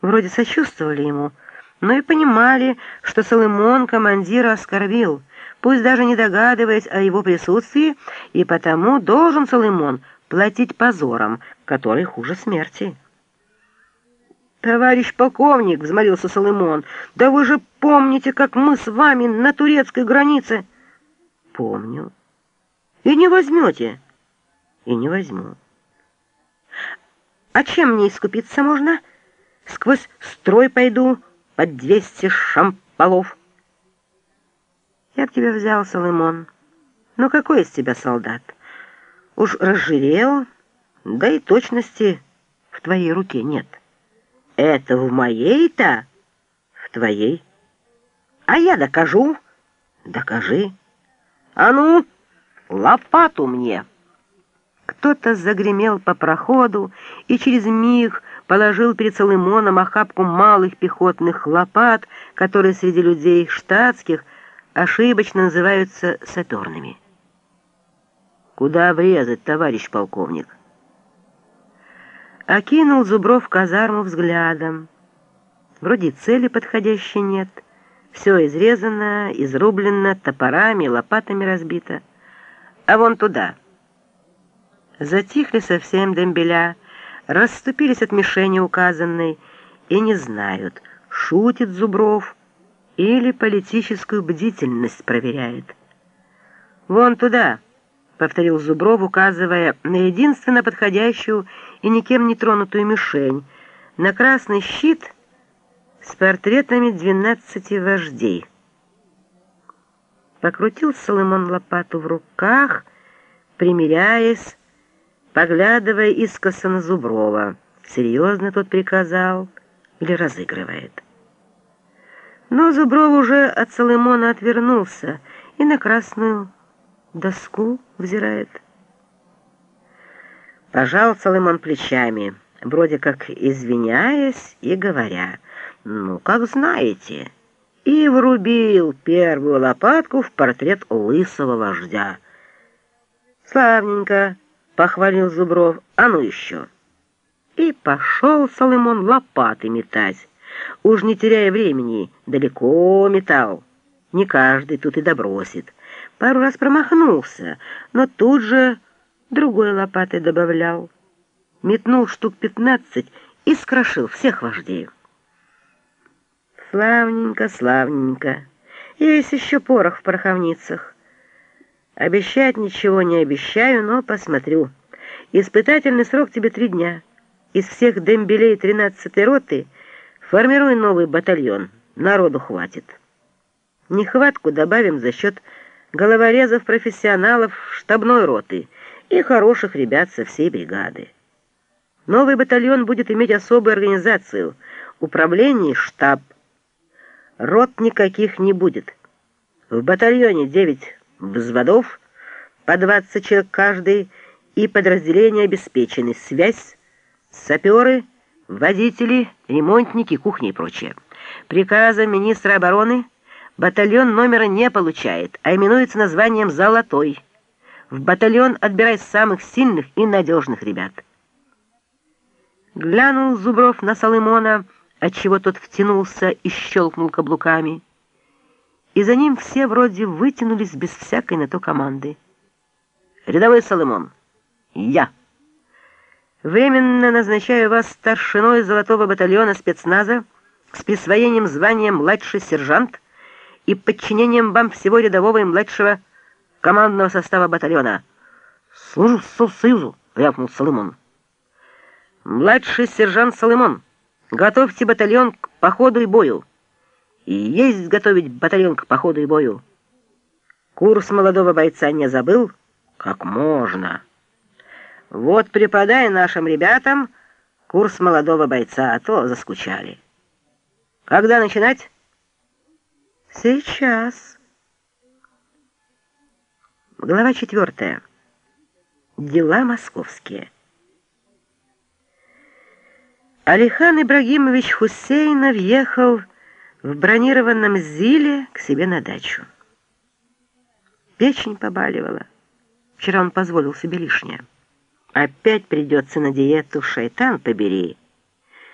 вроде сочувствовали ему, но и понимали, что Соломон командира оскорбил, пусть даже не догадываясь о его присутствии, и потому должен Соломон платить позором, который хуже смерти. «Товарищ полковник!» — взмолился Соломон. «Да вы же помните, как мы с вами на турецкой границе...» «Помню. И не возьмете?» «И не возьму». «А чем мне искупиться можно? Сквозь строй пойду под двести шамполов». «Я б тебя взял, Соломон. Но какой из тебя солдат? Уж разжирел, да и точности в твоей руке нет». Это в моей-то? В твоей. А я докажу. Докажи. А ну, лопату мне. Кто-то загремел по проходу и через миг положил перед Соломоном охапку малых пехотных лопат, которые среди людей штатских ошибочно называются саперными. «Куда врезать, товарищ полковник?» окинул Зубров казарму взглядом. Вроде цели подходящей нет. Все изрезано, изрублено, топорами, лопатами разбито. А вон туда. Затихли совсем дембеля, расступились от мишени указанной и не знают, шутит Зубров или политическую бдительность проверяет. «Вон туда!» — повторил Зубров, указывая на единственно подходящую и никем не тронутую мишень, на красный щит с портретами двенадцати вождей. Покрутил Соломон лопату в руках, примиряясь, поглядывая искоса на Зуброва. Серьезно тот приказал или разыгрывает. Но Зубров уже от Соломона отвернулся и на красную доску взирает. Пожал Соломон плечами, вроде как извиняясь и говоря, «Ну, как знаете», и врубил первую лопатку в портрет лысого вождя. «Славненько!» — похвалил Зубров. «А ну еще!» И пошел Соломон лопаты метать. Уж не теряя времени, далеко метал. Не каждый тут и добросит. Пару раз промахнулся, но тут же другой лопатой добавлял. Метнул штук пятнадцать и скрошил всех вождей. Славненько, славненько. Есть еще порох в пороховницах. Обещать ничего не обещаю, но посмотрю. Испытательный срок тебе три дня. Из всех дембелей тринадцатой роты формируй новый батальон. Народу хватит. Нехватку добавим за счет головорезов-профессионалов штабной роты — и хороших ребят со всей бригады. Новый батальон будет иметь особую организацию, управление штаб. Рот никаких не будет. В батальоне 9 взводов, по 20 человек каждый, и подразделения обеспечены. Связь, саперы, водители, ремонтники, кухни и прочее. Приказом министра обороны батальон номера не получает, а именуется названием «Золотой». В батальон отбирай самых сильных и надежных ребят. Глянул Зубров на Соломона, отчего тот втянулся и щелкнул каблуками. И за ним все вроде вытянулись без всякой на то команды. «Рядовой Соломон, я!» Временно назначаю вас старшиной золотого батальона спецназа с присвоением звания младший сержант и подчинением вам всего рядового и младшего командного состава батальона. «Служу Союзу!» — рявкнул Соломон. «Младший сержант Соломон, готовьте батальон к походу и бою. И есть готовить батальон к походу и бою. Курс молодого бойца не забыл? Как можно!» Вот преподай нашим ребятам курс молодого бойца, а то заскучали. Когда начинать? Сейчас. Глава четвертая. Дела московские. Алихан Ибрагимович Хусейнов ехал в бронированном Зиле к себе на дачу. Печень побаливала. Вчера он позволил себе лишнее. Опять придется на диету, шайтан побери.